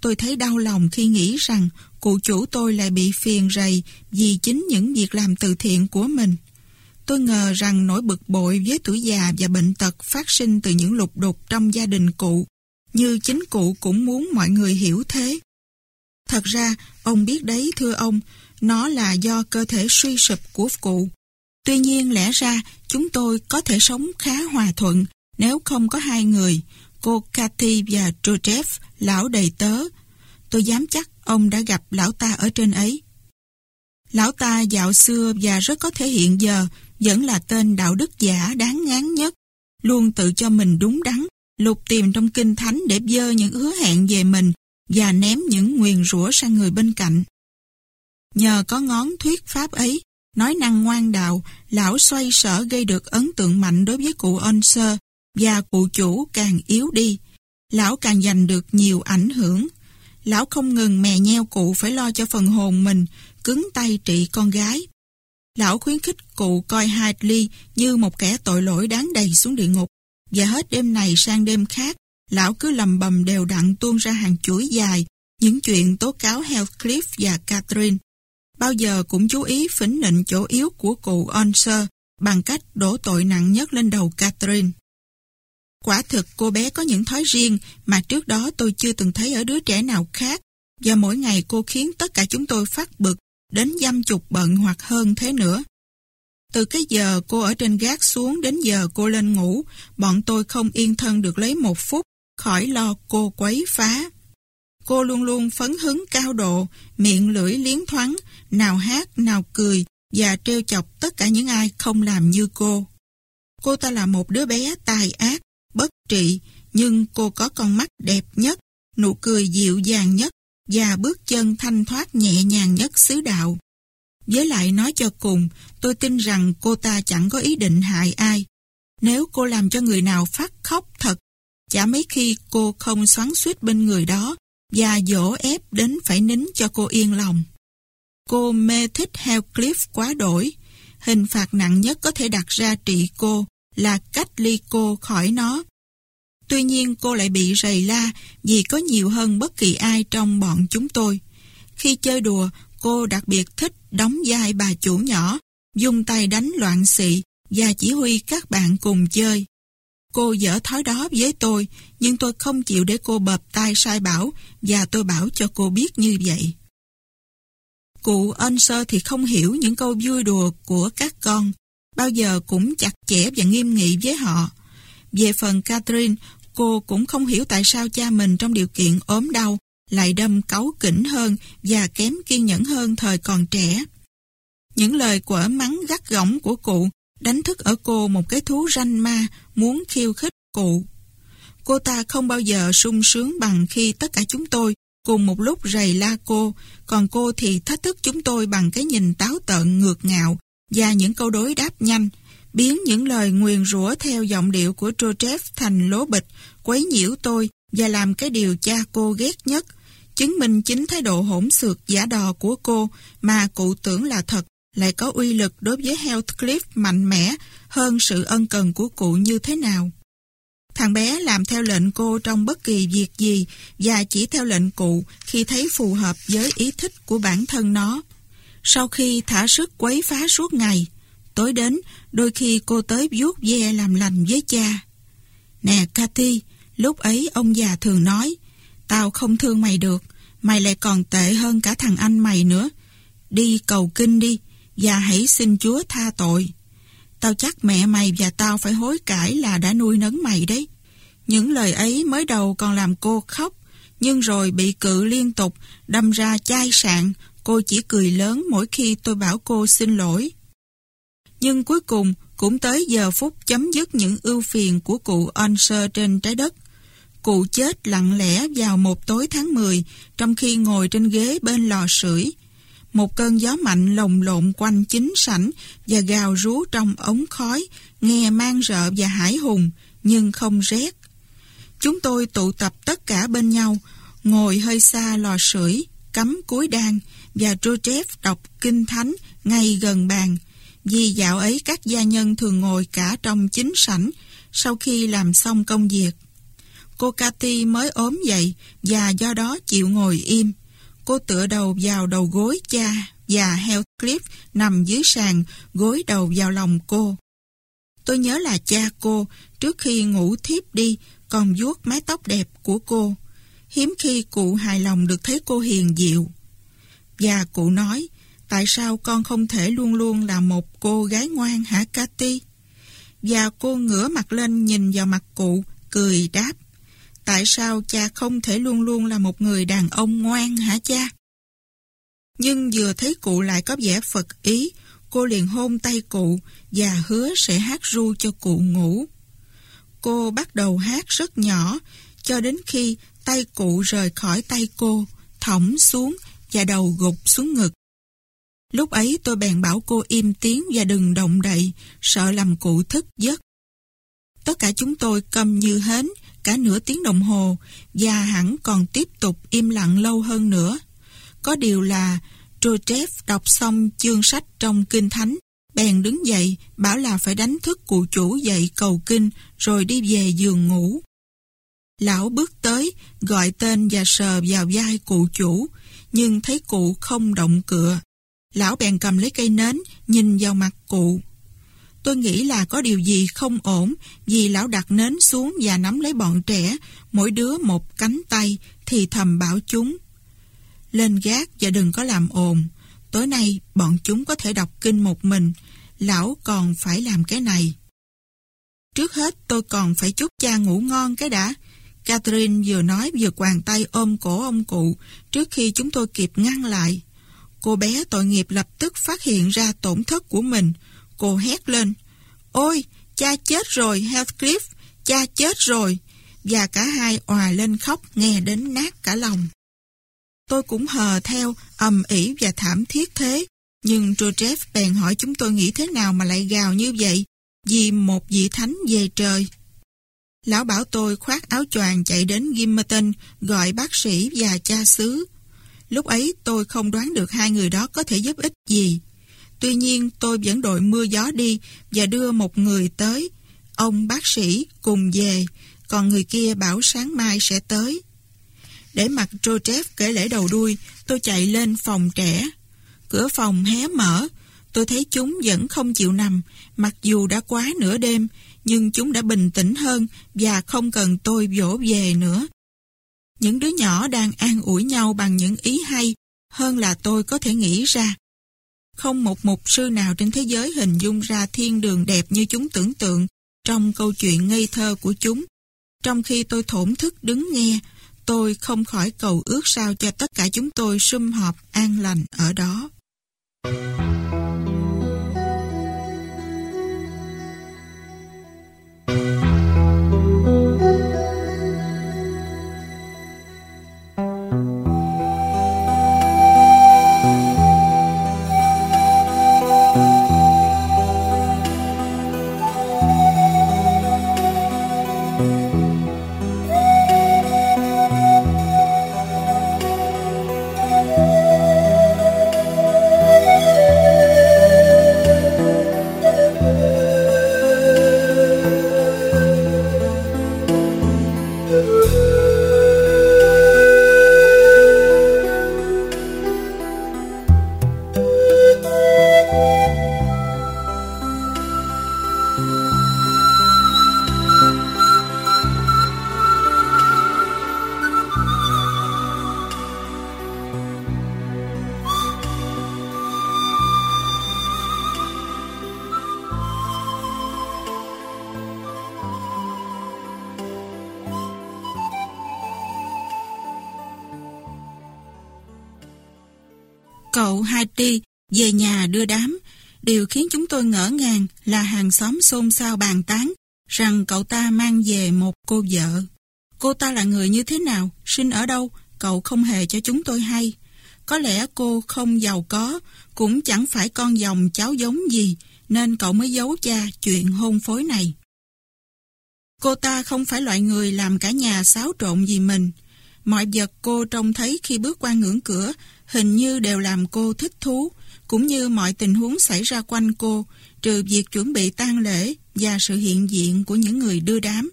Tôi thấy đau lòng khi nghĩ rằng cụ chủ tôi lại bị phiền rầy vì chính những việc làm từ thiện của mình. Tôi ngờ rằng nỗi bực bội với tuổi già và bệnh tật phát sinh từ những lục đục trong gia đình cụ, như chính cụ cũng muốn mọi người hiểu thế. Thật ra, ông biết đấy thưa ông, nó là do cơ thể suy sụp của cụ. Tuy nhiên lẽ ra chúng tôi có thể sống khá hòa thuận nếu không có hai người, cô Cathy và Joseph, lão đầy tớ. Tôi dám chắc ông đã gặp lão ta ở trên ấy. Lão ta dạo xưa và rất có thể hiện giờ vẫn là tên đạo đức giả đáng ngán nhất, luôn tự cho mình đúng đắn, lục tìm trong kinh thánh để dơ những hứa hẹn về mình và ném những nguyền rủa sang người bên cạnh. Nhờ có ngón thuyết pháp ấy, nói năng ngoan đạo, lão xoay sở gây được ấn tượng mạnh đối với cụ Onser và cụ chủ càng yếu đi. Lão càng giành được nhiều ảnh hưởng. Lão không ngừng mè nheo cụ phải lo cho phần hồn mình, cứng tay trị con gái. Lão khuyến khích cụ coi Hadley như một kẻ tội lỗi đáng đầy xuống địa ngục. Và hết đêm này sang đêm khác, lão cứ lầm bầm đều đặn tuôn ra hàng chuỗi dài những chuyện tố cáo Heathcliff và Catherine. Bao giờ cũng chú ý phỉnh nịnh chỗ yếu của cụ Onser bằng cách đổ tội nặng nhất lên đầu Catherine. Quả thực cô bé có những thói riêng mà trước đó tôi chưa từng thấy ở đứa trẻ nào khác và mỗi ngày cô khiến tất cả chúng tôi phát bực đến dăm chục bận hoặc hơn thế nữa. Từ cái giờ cô ở trên gác xuống đến giờ cô lên ngủ, bọn tôi không yên thân được lấy một phút khỏi lo cô quấy phá. Cô luôn luôn phấn hứng cao độ, miệng lưỡi liến thoáng, nào hát, nào cười và trêu chọc tất cả những ai không làm như cô. Cô ta là một đứa bé tài ác, bất trị, nhưng cô có con mắt đẹp nhất, nụ cười dịu dàng nhất và bước chân thanh thoát nhẹ nhàng nhất xứ đạo. Với lại nói cho cùng, tôi tin rằng cô ta chẳng có ý định hại ai. Nếu cô làm cho người nào phát khóc thật, chả mấy khi cô không xoắn suýt bên người đó và dỗ ép đến phải nín cho cô yên lòng. Cô mê thích Heathcliff quá đổi. Hình phạt nặng nhất có thể đặt ra trị cô là cách ly cô khỏi nó. Tuy nhiên cô lại bị rầy la vì có nhiều hơn bất kỳ ai trong bọn chúng tôi. Khi chơi đùa, cô đặc biệt thích đóng vai bà chủ nhỏ, dùng tay đánh loạn xị và chỉ huy các bạn cùng chơi. Cô dở thói đó với tôi, nhưng tôi không chịu để cô bập tay sai bảo và tôi bảo cho cô biết như vậy. Cụ ân sơ thì không hiểu những câu vui đùa của các con, bao giờ cũng chặt chẽ và nghiêm nghị với họ. Về phần Catherine, cô cũng không hiểu tại sao cha mình trong điều kiện ốm đau lại đâm cáu kỉnh hơn và kém kiên nhẫn hơn thời còn trẻ. Những lời quở mắng gắt gỏng của cụ đánh thức ở cô một cái thú ranh ma muốn khiêu khích cụ. Cô ta không bao giờ sung sướng bằng khi tất cả chúng tôi cùng một lúc rầy la cô, còn cô thì thách thức chúng tôi bằng cái nhìn táo tợn ngược ngạo và những câu đối đáp nhanh, biến những lời nguyền rủa theo giọng điệu của Trochev thành lố bịch, quấy nhiễu tôi và làm cái điều cha cô ghét nhất, chứng minh chính thái độ hỗn xược giả đò của cô mà cụ tưởng là thật lại có uy lực đối với Heathcliff mạnh mẽ hơn sự ân cần của cụ như thế nào. Thằng bé làm theo lệnh cô trong bất kỳ việc gì và chỉ theo lệnh cụ khi thấy phù hợp với ý thích của bản thân nó. Sau khi thả sức quấy phá suốt ngày, tối đến đôi khi cô tới vuốt ve làm lành với cha. Nè Cathy, lúc ấy ông già thường nói, tao không thương mày được, mày lại còn tệ hơn cả thằng anh mày nữa. Đi cầu kinh đi, và hãy xin Chúa tha tội. Tao chắc mẹ mày và tao phải hối cải là đã nuôi nấng mày đấy. Những lời ấy mới đầu còn làm cô khóc, nhưng rồi bị cự liên tục, đâm ra chai sạn, cô chỉ cười lớn mỗi khi tôi bảo cô xin lỗi. Nhưng cuối cùng cũng tới giờ phút chấm dứt những ưu phiền của cụ Onser trên trái đất. Cụ chết lặng lẽ vào một tối tháng 10 trong khi ngồi trên ghế bên lò sưởi một cơn gió mạnh lồng lộn quanh chính sảnh và gào rú trong ống khói, nghe mang rợ và hải hùng, nhưng không rét. Chúng tôi tụ tập tất cả bên nhau, ngồi hơi xa lò sưởi, cắm cuối đan và Joseph đọc kinh thánh ngay gần bàn. Vì dạo ấy các gia nhân thường ngồi cả trong chính sảnh sau khi làm xong công việc. Cô Cathy mới ốm dậy và do đó chịu ngồi im. Cô tựa đầu vào đầu gối cha và Heathcliff nằm dưới sàn gối đầu vào lòng cô. Tôi nhớ là cha cô trước khi ngủ thiếp đi còn vuốt mái tóc đẹp của cô. Hiếm khi cụ hài lòng được thấy cô hiền diệu. Và cụ nói, tại sao con không thể luôn luôn là một cô gái ngoan hả Cathy? Và cô ngửa mặt lên nhìn vào mặt cụ, cười đáp. Tại sao cha không thể luôn luôn là một người đàn ông ngoan hả cha? Nhưng vừa thấy cụ lại có vẻ phật ý, cô liền hôn tay cụ và hứa sẽ hát ru cho cụ ngủ. Cô bắt đầu hát rất nhỏ, cho đến khi tay cụ rời khỏi tay cô, thõng xuống và đầu gục xuống ngực. Lúc ấy tôi bèn bảo cô im tiếng và đừng động đậy, sợ làm cụ thức giấc. Tất cả chúng tôi cầm như hến, cả nửa tiếng đồng hồ và hẳn còn tiếp tục im lặng lâu hơn nữa. Có điều là Trochev đọc xong chương sách trong Kinh Thánh, bèn đứng dậy bảo là phải đánh thức cụ chủ dậy cầu kinh rồi đi về giường ngủ. Lão bước tới, gọi tên và sờ vào vai cụ chủ, nhưng thấy cụ không động cựa. Lão bèn cầm lấy cây nến, nhìn vào mặt cụ. Tôi nghĩ là có điều gì không ổn vì lão đặt nến xuống và nắm lấy bọn trẻ, mỗi đứa một cánh tay, thì thầm bảo chúng. Lên gác và đừng có làm ồn. Tối nay bọn chúng có thể đọc kinh một mình, lão còn phải làm cái này. Trước hết tôi còn phải chúc cha ngủ ngon cái đã. Catherine vừa nói vừa quàng tay ôm cổ ông cụ trước khi chúng tôi kịp ngăn lại. Cô bé tội nghiệp lập tức phát hiện ra tổn thất của mình. Cô hét lên. Ôi, cha chết rồi Heathcliff, cha chết rồi. Và cả hai òa lên khóc nghe đến nát cả lòng. Tôi cũng hờ theo, ầm ỉ và thảm thiết thế. Nhưng Joseph bèn hỏi chúng tôi nghĩ thế nào mà lại gào như vậy, vì một vị thánh về trời. Lão bảo tôi khoác áo choàng chạy đến Gimmerton gọi bác sĩ và cha xứ. Lúc ấy tôi không đoán được hai người đó có thể giúp ích gì. Tuy nhiên tôi vẫn đội mưa gió đi và đưa một người tới. Ông bác sĩ cùng về, còn người kia bảo sáng mai sẽ tới. Để mặc Joseph kể lễ đầu đuôi, tôi chạy lên phòng trẻ. Cửa phòng hé mở, tôi thấy chúng vẫn không chịu nằm, mặc dù đã quá nửa đêm, nhưng chúng đã bình tĩnh hơn và không cần tôi dỗ về nữa. Những đứa nhỏ đang an ủi nhau bằng những ý hay hơn là tôi có thể nghĩ ra. Không một mục sư nào trên thế giới hình dung ra thiên đường đẹp như chúng tưởng tượng trong câu chuyện ngây thơ của chúng. Trong khi tôi thổn thức đứng nghe, tôi không khỏi cầu ước sao cho tất cả chúng tôi sum họp an lành ở đó. Cậu về nhà đưa đám. Điều khiến chúng tôi ngỡ ngàng là hàng xóm xôn xao bàn tán rằng cậu ta mang về một cô vợ. Cô ta là người như thế nào, sinh ở đâu, cậu không hề cho chúng tôi hay. Có lẽ cô không giàu có, cũng chẳng phải con dòng cháu giống gì, nên cậu mới giấu cha chuyện hôn phối này. Cô ta không phải loại người làm cả nhà xáo trộn gì mình. Mọi vật cô trông thấy khi bước qua ngưỡng cửa hình như đều làm cô thích thú, cũng như mọi tình huống xảy ra quanh cô, trừ việc chuẩn bị tang lễ và sự hiện diện của những người đưa đám.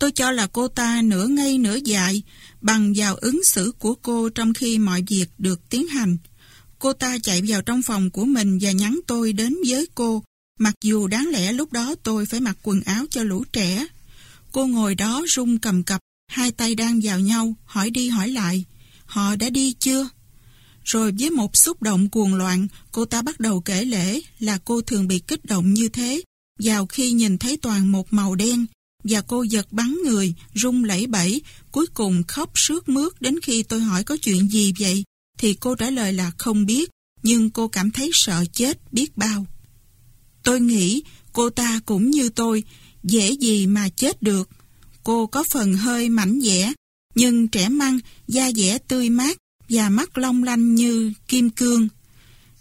Tôi cho là cô ta nửa ngây nửa dại bằng vào ứng xử của cô trong khi mọi việc được tiến hành. Cô ta chạy vào trong phòng của mình và nhắn tôi đến với cô, mặc dù đáng lẽ lúc đó tôi phải mặc quần áo cho lũ trẻ. Cô ngồi đó rung cầm cập, hai tay đang vào nhau, hỏi đi hỏi lại. Họ đã đi chưa? Rồi với một xúc động cuồng loạn, cô ta bắt đầu kể lễ là cô thường bị kích động như thế, vào khi nhìn thấy toàn một màu đen, và cô giật bắn người, rung lẩy bẩy, cuối cùng khóc sướt mướt đến khi tôi hỏi có chuyện gì vậy, thì cô trả lời là không biết, nhưng cô cảm thấy sợ chết biết bao. Tôi nghĩ cô ta cũng như tôi, dễ gì mà chết được. Cô có phần hơi mảnh dẻ, nhưng trẻ măng, da dẻ tươi mát và mắt long lanh như kim cương.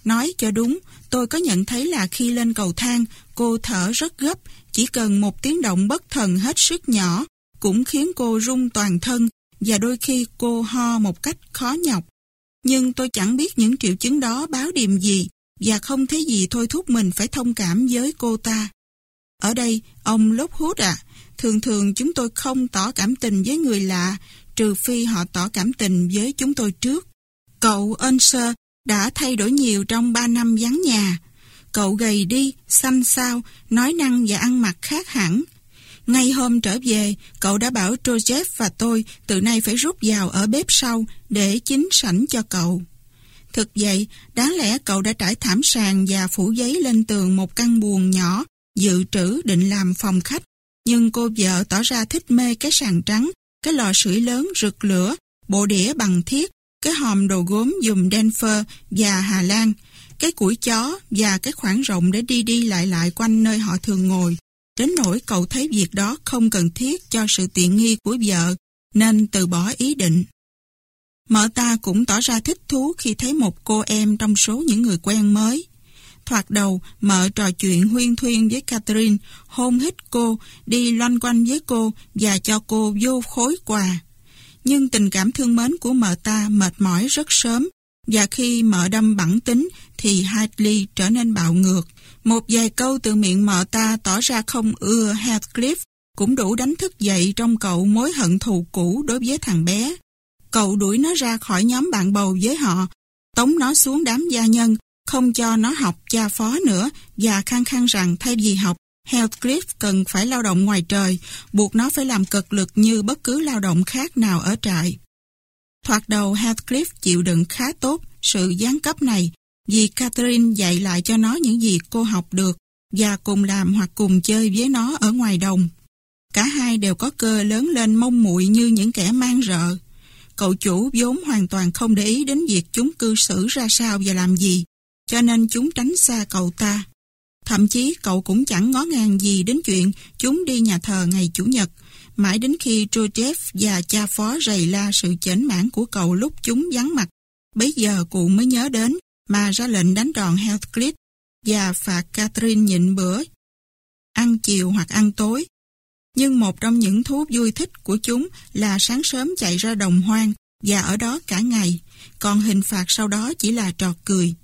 Nói cho đúng, tôi có nhận thấy là khi lên cầu thang, cô thở rất gấp, chỉ cần một tiếng động bất thần hết sức nhỏ cũng khiến cô rung toàn thân và đôi khi cô ho một cách khó nhọc. Nhưng tôi chẳng biết những triệu chứng đó báo điềm gì và không thấy gì thôi thúc mình phải thông cảm với cô ta. Ở đây, ông Lốt Hút à, thường thường chúng tôi không tỏ cảm tình với người lạ trừ phi họ tỏ cảm tình với chúng tôi trước. Cậu Unser đã thay đổi nhiều trong 3 năm vắng nhà. Cậu gầy đi, xanh xao, nói năng và ăn mặc khác hẳn. Ngay hôm trở về, cậu đã bảo Joseph và tôi từ nay phải rút vào ở bếp sau để chính sảnh cho cậu. Thực vậy, đáng lẽ cậu đã trải thảm sàn và phủ giấy lên tường một căn buồng nhỏ, dự trữ định làm phòng khách. Nhưng cô vợ tỏ ra thích mê cái sàn trắng, cái lò sưởi lớn rực lửa, bộ đĩa bằng thiết, cái hòm đồ gốm dùng Denver và Hà Lan, cái củi chó và cái khoảng rộng để đi đi lại lại quanh nơi họ thường ngồi. Đến nỗi cậu thấy việc đó không cần thiết cho sự tiện nghi của vợ, nên từ bỏ ý định. Mợ ta cũng tỏ ra thích thú khi thấy một cô em trong số những người quen mới. Thoạt đầu, mợ trò chuyện huyên thuyên với Catherine, hôn hít cô, đi loanh quanh với cô và cho cô vô khối quà. Nhưng tình cảm thương mến của mợ ta mệt mỏi rất sớm, và khi mợ đâm bản tính thì Hadley trở nên bạo ngược. Một vài câu từ miệng mợ ta tỏ ra không ưa Heathcliff cũng đủ đánh thức dậy trong cậu mối hận thù cũ đối với thằng bé. Cậu đuổi nó ra khỏi nhóm bạn bầu với họ, tống nó xuống đám gia nhân, không cho nó học cha phó nữa và khăng khăng rằng thay vì học, Heathcliff cần phải lao động ngoài trời, buộc nó phải làm cực lực như bất cứ lao động khác nào ở trại. Thoạt đầu Heathcliff chịu đựng khá tốt sự gián cấp này vì Catherine dạy lại cho nó những gì cô học được và cùng làm hoặc cùng chơi với nó ở ngoài đồng. Cả hai đều có cơ lớn lên mông muội như những kẻ mang rợ. Cậu chủ vốn hoàn toàn không để ý đến việc chúng cư xử ra sao và làm gì, cho nên chúng tránh xa cậu ta. Thậm chí cậu cũng chẳng ngó ngàng gì đến chuyện chúng đi nhà thờ ngày Chủ nhật, mãi đến khi Joseph và cha phó rầy la sự chảnh mãn của cậu lúc chúng vắng mặt. Bấy giờ cụ mới nhớ đến mà ra lệnh đánh đòn Heathcliff và phạt Catherine nhịn bữa, ăn chiều hoặc ăn tối. Nhưng một trong những thú vui thích của chúng là sáng sớm chạy ra đồng hoang và ở đó cả ngày, còn hình phạt sau đó chỉ là trò cười.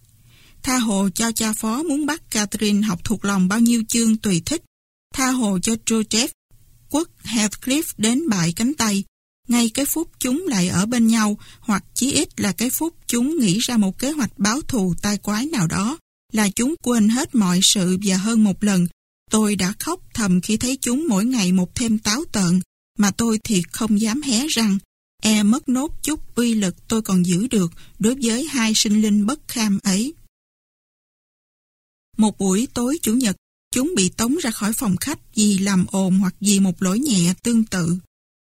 Tha hồ cho cha phó muốn bắt Catherine học thuộc lòng bao nhiêu chương tùy thích. Tha hồ cho Joseph quất Heathcliff đến bại cánh tay. Ngay cái phút chúng lại ở bên nhau, hoặc chí ít là cái phút chúng nghĩ ra một kế hoạch báo thù tai quái nào đó, là chúng quên hết mọi sự và hơn một lần. Tôi đã khóc thầm khi thấy chúng mỗi ngày một thêm táo tợn, mà tôi thì không dám hé răng. E mất nốt chút uy lực tôi còn giữ được đối với hai sinh linh bất kham ấy. Một buổi tối Chủ nhật, chúng bị tống ra khỏi phòng khách vì làm ồn hoặc vì một lỗi nhẹ tương tự.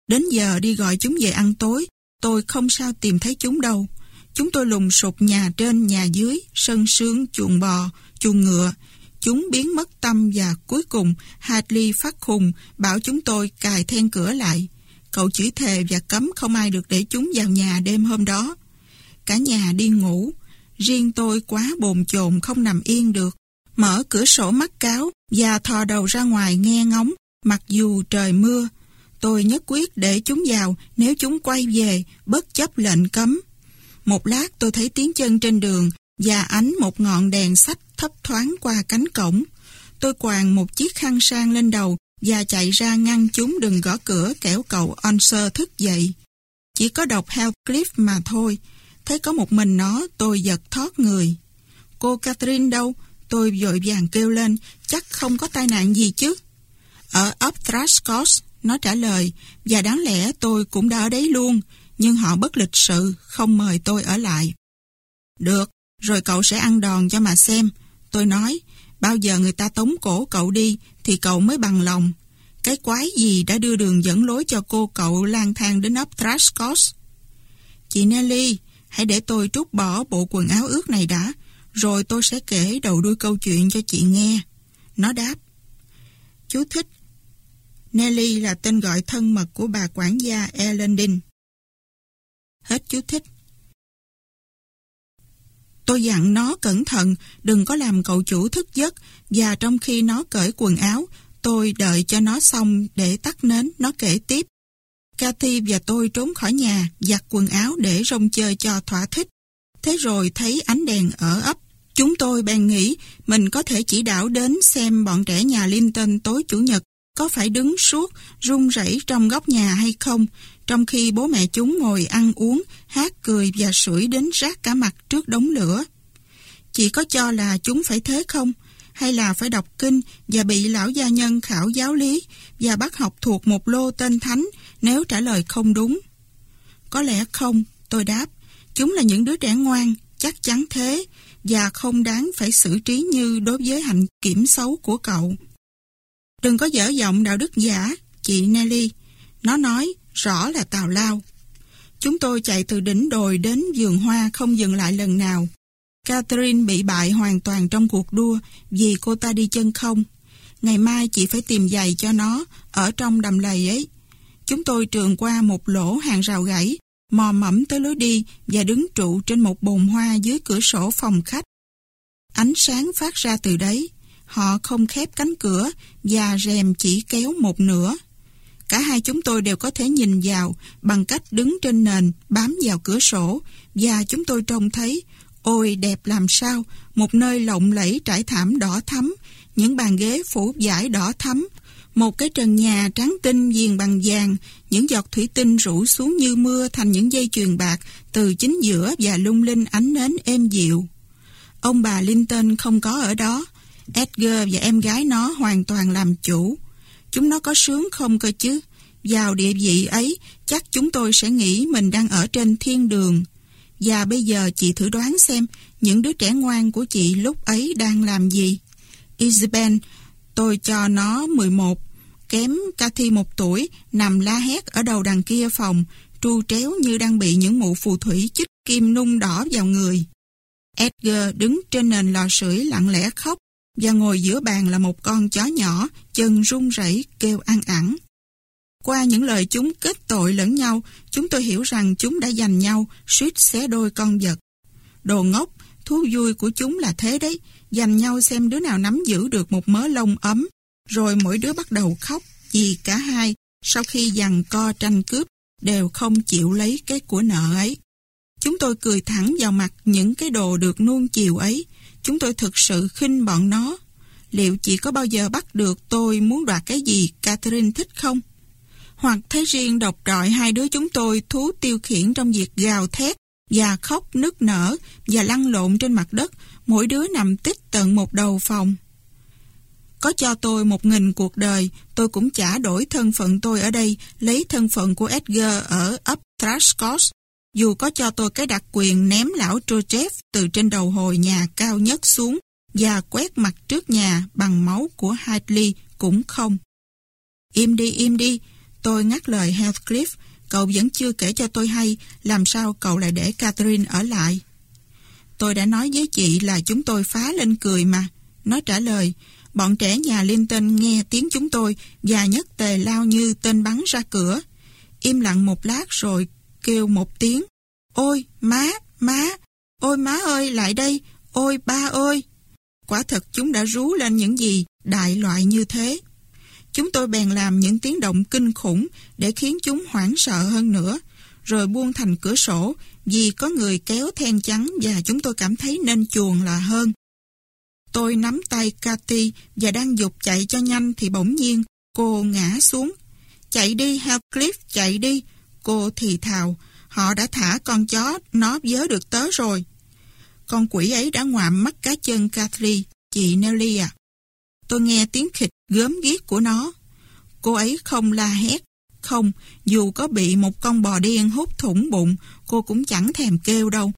Đến giờ đi gọi chúng về ăn tối, tôi không sao tìm thấy chúng đâu. Chúng tôi lùng sụp nhà trên, nhà dưới, sân sương chuồng bò, chuồng ngựa. Chúng biến mất tâm và cuối cùng Hadley phát khùng bảo chúng tôi cài then cửa lại. Cậu chửi thề và cấm không ai được để chúng vào nhà đêm hôm đó. Cả nhà đi ngủ. Riêng tôi quá bồn chồn không nằm yên được. Mở cửa sổ mắt cáo và thò đầu ra ngoài nghe ngóng mặc dù trời mưa. Tôi nhất quyết để chúng vào nếu chúng quay về bất chấp lệnh cấm. Một lát tôi thấy tiếng chân trên đường và ánh một ngọn đèn sách thấp thoáng qua cánh cổng. Tôi quàng một chiếc khăn sang lên đầu và chạy ra ngăn chúng đừng gõ cửa kẻo cậu Onser thức dậy. Chỉ có đọc Hellcliff mà thôi. Thấy có một mình nó, tôi giật thoát người. Cô Catherine đâu? Tôi vội vàng kêu lên, chắc không có tai nạn gì chứ. Ở ấp Trashcott, nó trả lời, và đáng lẽ tôi cũng đã ở đấy luôn, nhưng họ bất lịch sự, không mời tôi ở lại. Được, rồi cậu sẽ ăn đòn cho mà xem. Tôi nói, bao giờ người ta tống cổ cậu đi thì cậu mới bằng lòng. Cái quái gì đã đưa đường dẫn lối cho cô cậu lang thang đến ấp Trashcott? Chị Nelly, hãy để tôi trút bỏ bộ quần áo ướt này đã, rồi tôi sẽ kể đầu đuôi câu chuyện cho chị nghe. Nó đáp. Chú thích. Nelly là tên gọi thân mật của bà quản gia Elendin. Hết chú thích. Tôi dặn nó cẩn thận, đừng có làm cậu chủ thức giấc, và trong khi nó cởi quần áo, tôi đợi cho nó xong để tắt nến, nó kể tiếp. Cathy và tôi trốn khỏi nhà, giặt quần áo để rong chơi cho thỏa thích. Thế rồi thấy ánh đèn ở ấp. Chúng tôi bèn nghĩ mình có thể chỉ đạo đến xem bọn trẻ nhà Linton tối Chủ nhật có phải đứng suốt, run rẩy trong góc nhà hay không, trong khi bố mẹ chúng ngồi ăn uống, hát cười và sủi đến rác cả mặt trước đống lửa. Chỉ có cho là chúng phải thế không? Hay là phải đọc kinh và bị lão gia nhân khảo giáo lý và bắt học thuộc một lô tên thánh nếu trả lời không đúng? Có lẽ không, tôi đáp. Chúng là những đứa trẻ ngoan, chắc chắn thế, và không đáng phải xử trí như đối với hành kiểm xấu của cậu. Đừng có dở giọng đạo đức giả, chị Nelly. Nó nói, rõ là tào lao. Chúng tôi chạy từ đỉnh đồi đến vườn hoa không dừng lại lần nào. Catherine bị bại hoàn toàn trong cuộc đua vì cô ta đi chân không. Ngày mai chị phải tìm giày cho nó ở trong đầm lầy ấy. Chúng tôi trường qua một lỗ hàng rào gãy, mò mẫm tới lối đi và đứng trụ trên một bồn hoa dưới cửa sổ phòng khách. Ánh sáng phát ra từ đấy. Họ không khép cánh cửa và rèm chỉ kéo một nửa. Cả hai chúng tôi đều có thể nhìn vào bằng cách đứng trên nền bám vào cửa sổ và chúng tôi trông thấy, ôi đẹp làm sao, một nơi lộng lẫy trải thảm đỏ thắm, những bàn ghế phủ vải đỏ thắm một cái trần nhà trắng tinh viền bằng vàng những giọt thủy tinh rủ xuống như mưa thành những dây chuyền bạc từ chính giữa và lung linh ánh nến êm dịu ông bà Linton không có ở đó Edgar và em gái nó hoàn toàn làm chủ Chúng nó có sướng không cơ chứ? Vào địa vị ấy, chắc chúng tôi sẽ nghĩ mình đang ở trên thiên đường. Và bây giờ chị thử đoán xem những đứa trẻ ngoan của chị lúc ấy đang làm gì. Isabel, tôi cho nó 11, kém Cathy một tuổi, nằm la hét ở đầu đằng kia phòng, tru tréo như đang bị những mụ phù thủy chích kim nung đỏ vào người. Edgar đứng trên nền lò sưởi lặng lẽ khóc, và ngồi giữa bàn là một con chó nhỏ, chân run rẩy kêu ăn ẳng. Qua những lời chúng kết tội lẫn nhau, chúng tôi hiểu rằng chúng đã giành nhau, suýt xé đôi con vật. Đồ ngốc, thú vui của chúng là thế đấy, giành nhau xem đứa nào nắm giữ được một mớ lông ấm, rồi mỗi đứa bắt đầu khóc vì cả hai, sau khi giằng co tranh cướp, đều không chịu lấy cái của nợ ấy. Chúng tôi cười thẳng vào mặt những cái đồ được nuông chiều ấy, Chúng tôi thực sự khinh bọn nó. Liệu chị có bao giờ bắt được tôi muốn đoạt cái gì Catherine thích không? Hoặc thấy riêng độc trọi hai đứa chúng tôi thú tiêu khiển trong việc gào thét và khóc nức nở và lăn lộn trên mặt đất, mỗi đứa nằm tích tận một đầu phòng. Có cho tôi một nghìn cuộc đời, tôi cũng chả đổi thân phận tôi ở đây, lấy thân phận của Edgar ở ấp Trashcott dù có cho tôi cái đặc quyền ném lão Trochev từ trên đầu hồi nhà cao nhất xuống và quét mặt trước nhà bằng máu của Hadley cũng không. Im đi, im đi, tôi ngắt lời Heathcliff, cậu vẫn chưa kể cho tôi hay làm sao cậu lại để Catherine ở lại. Tôi đã nói với chị là chúng tôi phá lên cười mà. Nó trả lời, bọn trẻ nhà Linton nghe tiếng chúng tôi và nhất tề lao như tên bắn ra cửa. Im lặng một lát rồi kêu một tiếng. Ôi, má, má, ôi má ơi, lại đây, ôi ba ơi. Quả thật chúng đã rú lên những gì đại loại như thế. Chúng tôi bèn làm những tiếng động kinh khủng để khiến chúng hoảng sợ hơn nữa, rồi buông thành cửa sổ vì có người kéo then chắn và chúng tôi cảm thấy nên chuồng là hơn. Tôi nắm tay Cathy và đang dục chạy cho nhanh thì bỗng nhiên cô ngã xuống. Chạy đi Heathcliff, chạy đi. Cô thì thào, họ đã thả con chó, nó vớ được tớ rồi. Con quỷ ấy đã ngoạm mắt cá chân Cathy, chị Nelly à. Tôi nghe tiếng khịch gớm ghiếc của nó. Cô ấy không la hét. Không, dù có bị một con bò đen hút thủng bụng, cô cũng chẳng thèm kêu đâu.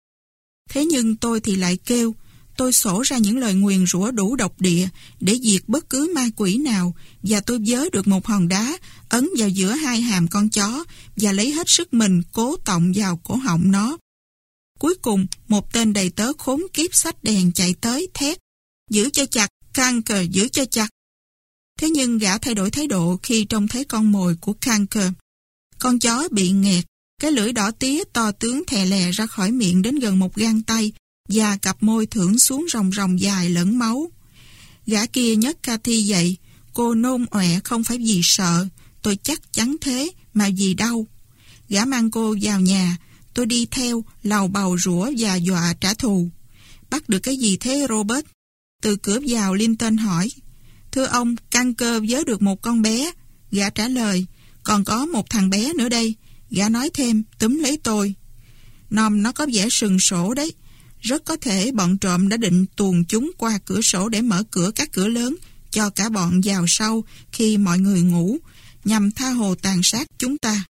Thế nhưng tôi thì lại kêu, tôi sổ ra những lời nguyền rủa đủ độc địa để diệt bất cứ ma quỷ nào và tôi vớ được một hòn đá ấn vào giữa hai hàm con chó và lấy hết sức mình cố tọng vào cổ họng nó. Cuối cùng, một tên đầy tớ khốn kiếp sách đèn chạy tới thét. Giữ cho chặt, Kanker giữ cho chặt. Thế nhưng gã thay đổi thái độ khi trông thấy con mồi của Kanker. Con chó bị nghẹt, cái lưỡi đỏ tía to tướng thè lè ra khỏi miệng đến gần một gang tay và cặp môi thưởng xuống ròng ròng dài lẫn máu. Gã kia nhấc Cathy dậy, cô nôn ọe không phải vì sợ, tôi chắc chắn thế, mà vì đau. Gã mang cô vào nhà, tôi đi theo, lầu bầu rủa và dọa trả thù. Bắt được cái gì thế Robert? Từ cửa vào Linton hỏi, Thưa ông, căn cơ vớ được một con bé. Gã trả lời, còn có một thằng bé nữa đây. Gã nói thêm, túm lấy tôi. Nom nó có vẻ sừng sổ đấy. Rất có thể bọn trộm đã định tuồn chúng qua cửa sổ để mở cửa các cửa lớn cho cả bọn vào sau khi mọi người ngủ, nhằm tha hồ tàn sát chúng ta.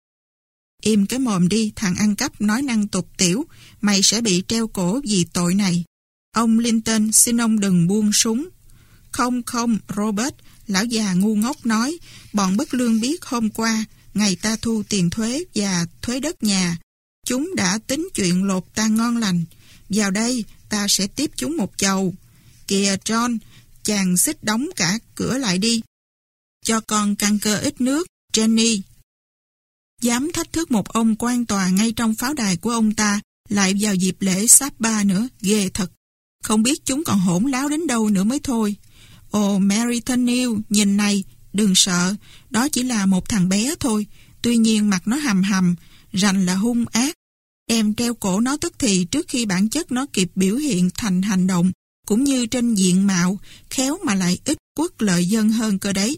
Im cái mồm đi, thằng ăn cắp nói năng tục tiểu, mày sẽ bị treo cổ vì tội này. Ông Linton xin ông đừng buông súng. Không không, Robert, lão già ngu ngốc nói, bọn bất lương biết hôm qua, ngày ta thu tiền thuế và thuế đất nhà. Chúng đã tính chuyện lột ta ngon lành. Vào đây, ta sẽ tiếp chúng một chầu. Kìa John, chàng xích đóng cả cửa lại đi. Cho con căn cơ ít nước, Jenny. Dám thách thức một ông quan tòa ngay trong pháo đài của ông ta, lại vào dịp lễ sáp ba nữa, ghê thật. Không biết chúng còn hỗn láo đến đâu nữa mới thôi. Ồ, Mary Tenniel nhìn này, đừng sợ, đó chỉ là một thằng bé thôi. Tuy nhiên mặt nó hầm hầm, rành là hung ác. Em treo cổ nó tức thì trước khi bản chất nó kịp biểu hiện thành hành động, cũng như trên diện mạo, khéo mà lại ít quốc lợi dân hơn cơ đấy.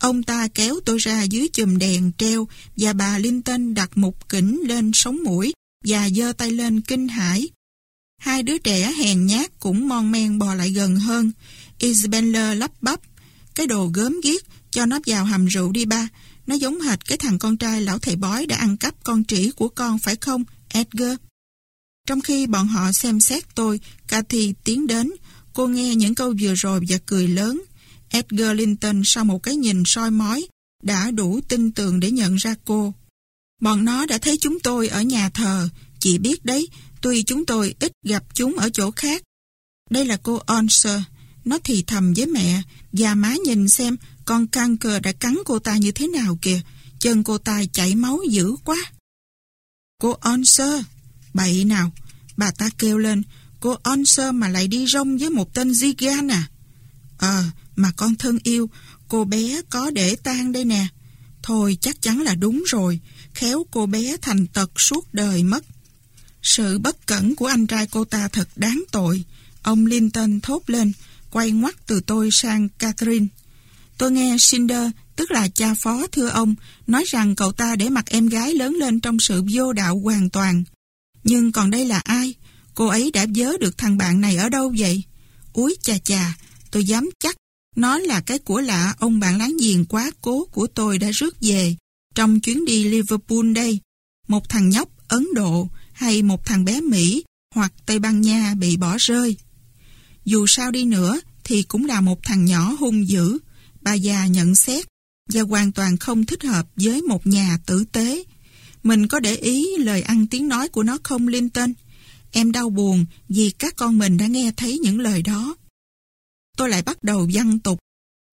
Ông ta kéo tôi ra dưới chùm đèn treo và bà Linton đặt một kỉnh lên sống mũi và giơ tay lên kinh hãi. Hai đứa trẻ hèn nhát cũng mon men bò lại gần hơn. Isabella lắp bắp. Cái đồ gớm ghiếc, cho nó vào hầm rượu đi ba. Nó giống hệt cái thằng con trai lão thầy bói đã ăn cắp con trĩ của con phải không, Edgar? Trong khi bọn họ xem xét tôi, Cathy tiến đến. Cô nghe những câu vừa rồi và cười lớn. Edgar Linton sau một cái nhìn soi mói đã đủ tin tưởng để nhận ra cô. Bọn nó đã thấy chúng tôi ở nhà thờ. Chị biết đấy, tuy chúng tôi ít gặp chúng ở chỗ khác. Đây là cô Onser. Nó thì thầm với mẹ và má nhìn xem con can cờ đã cắn cô ta như thế nào kìa. Chân cô ta chảy máu dữ quá. Cô Onser, bậy nào. Bà ta kêu lên, cô Onser mà lại đi rong với một tên Zigan à? Ờ, mà con thân yêu, cô bé có để tan đây nè. Thôi chắc chắn là đúng rồi, khéo cô bé thành tật suốt đời mất. Sự bất cẩn của anh trai cô ta thật đáng tội. Ông Linton thốt lên, quay ngoắt từ tôi sang Catherine. Tôi nghe Cinder, tức là cha phó thưa ông, nói rằng cậu ta để mặc em gái lớn lên trong sự vô đạo hoàn toàn. Nhưng còn đây là ai? Cô ấy đã vớ được thằng bạn này ở đâu vậy? Úi chà chà, tôi dám chắc nó là cái của lạ ông bạn láng giềng quá cố của tôi đã rước về trong chuyến đi Liverpool đây. Một thằng nhóc Ấn Độ hay một thằng bé Mỹ hoặc Tây Ban Nha bị bỏ rơi. Dù sao đi nữa thì cũng là một thằng nhỏ hung dữ, bà già nhận xét và hoàn toàn không thích hợp với một nhà tử tế. Mình có để ý lời ăn tiếng nói của nó không Linton? Em đau buồn vì các con mình đã nghe thấy những lời đó. Tôi lại bắt đầu văn tục.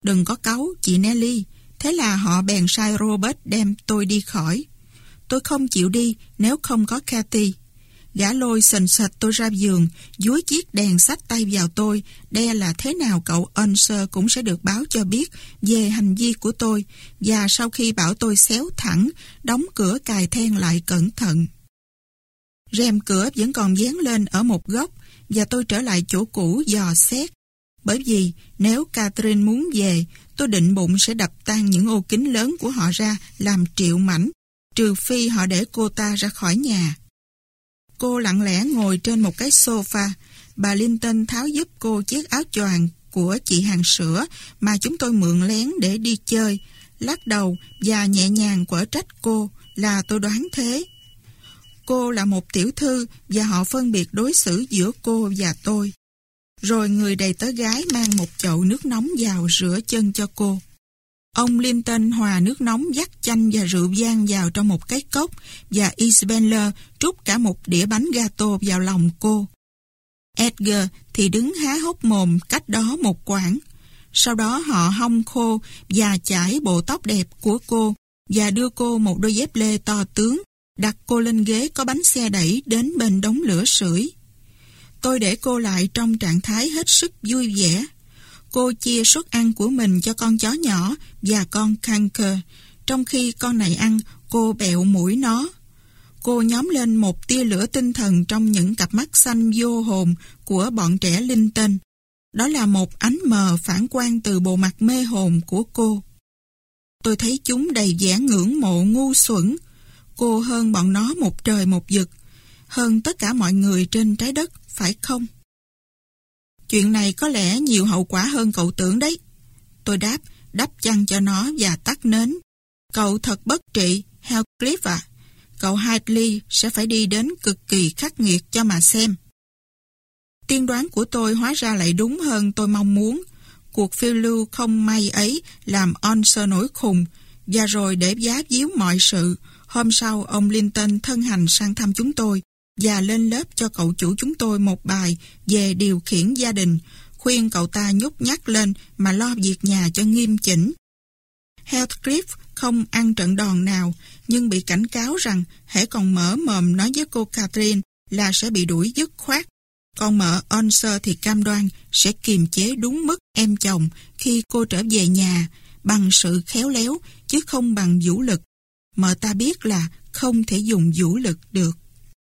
Đừng có cáu, chị Nelly. Thế là họ bèn sai Robert đem tôi đi khỏi. Tôi không chịu đi nếu không có Cathy. Gã lôi sần sệt tôi ra giường, dúi chiếc đèn sách tay vào tôi, đe là thế nào cậu Unser cũng sẽ được báo cho biết về hành vi của tôi, và sau khi bảo tôi xéo thẳng, đóng cửa cài then lại cẩn thận. Rèm cửa vẫn còn dán lên ở một góc, và tôi trở lại chỗ cũ dò xét. Bởi vì nếu Catherine muốn về, tôi định bụng sẽ đập tan những ô kính lớn của họ ra làm triệu mảnh, trừ phi họ để cô ta ra khỏi nhà. Cô lặng lẽ ngồi trên một cái sofa. Bà Linton tháo giúp cô chiếc áo choàng của chị hàng sữa mà chúng tôi mượn lén để đi chơi, lắc đầu và nhẹ nhàng quở trách cô là tôi đoán thế. Cô là một tiểu thư và họ phân biệt đối xử giữa cô và tôi. Rồi người đầy tớ gái mang một chậu nước nóng vào rửa chân cho cô. Ông Linton hòa nước nóng dắt chanh và rượu vang vào trong một cái cốc và Isabella trút cả một đĩa bánh gato vào lòng cô. Edgar thì đứng há hốc mồm cách đó một quãng. Sau đó họ hong khô và chải bộ tóc đẹp của cô và đưa cô một đôi dép lê to tướng, đặt cô lên ghế có bánh xe đẩy đến bên đống lửa sưởi. Tôi để cô lại trong trạng thái hết sức vui vẻ. Cô chia suất ăn của mình cho con chó nhỏ và con Kanker, trong khi con này ăn, cô bẹo mũi nó. Cô nhóm lên một tia lửa tinh thần trong những cặp mắt xanh vô hồn của bọn trẻ linh tinh. Đó là một ánh mờ phản quang từ bộ mặt mê hồn của cô. Tôi thấy chúng đầy vẻ ngưỡng mộ ngu xuẩn. Cô hơn bọn nó một trời một vực, hơn tất cả mọi người trên trái đất, phải không? Chuyện này có lẽ nhiều hậu quả hơn cậu tưởng đấy. Tôi đáp, đắp chăn cho nó và tắt nến. Cậu thật bất trị, Heathcliff à. Cậu Hadley sẽ phải đi đến cực kỳ khắc nghiệt cho mà xem. Tiên đoán của tôi hóa ra lại đúng hơn tôi mong muốn. Cuộc phiêu lưu không may ấy làm Onser nổi khùng, và rồi để giá díu mọi sự, hôm sau ông Linton thân hành sang thăm chúng tôi và lên lớp cho cậu chủ chúng tôi một bài về điều khiển gia đình, khuyên cậu ta nhúc nhắc lên mà lo việc nhà cho nghiêm chỉnh. Heathcliff không ăn trận đòn nào, nhưng bị cảnh cáo rằng hãy còn mở mồm nói với cô Catherine là sẽ bị đuổi dứt khoát. Còn mợ Onser thì cam đoan sẽ kiềm chế đúng mức em chồng khi cô trở về nhà bằng sự khéo léo chứ không bằng vũ lực. Mợ ta biết là không thể dùng vũ lực được.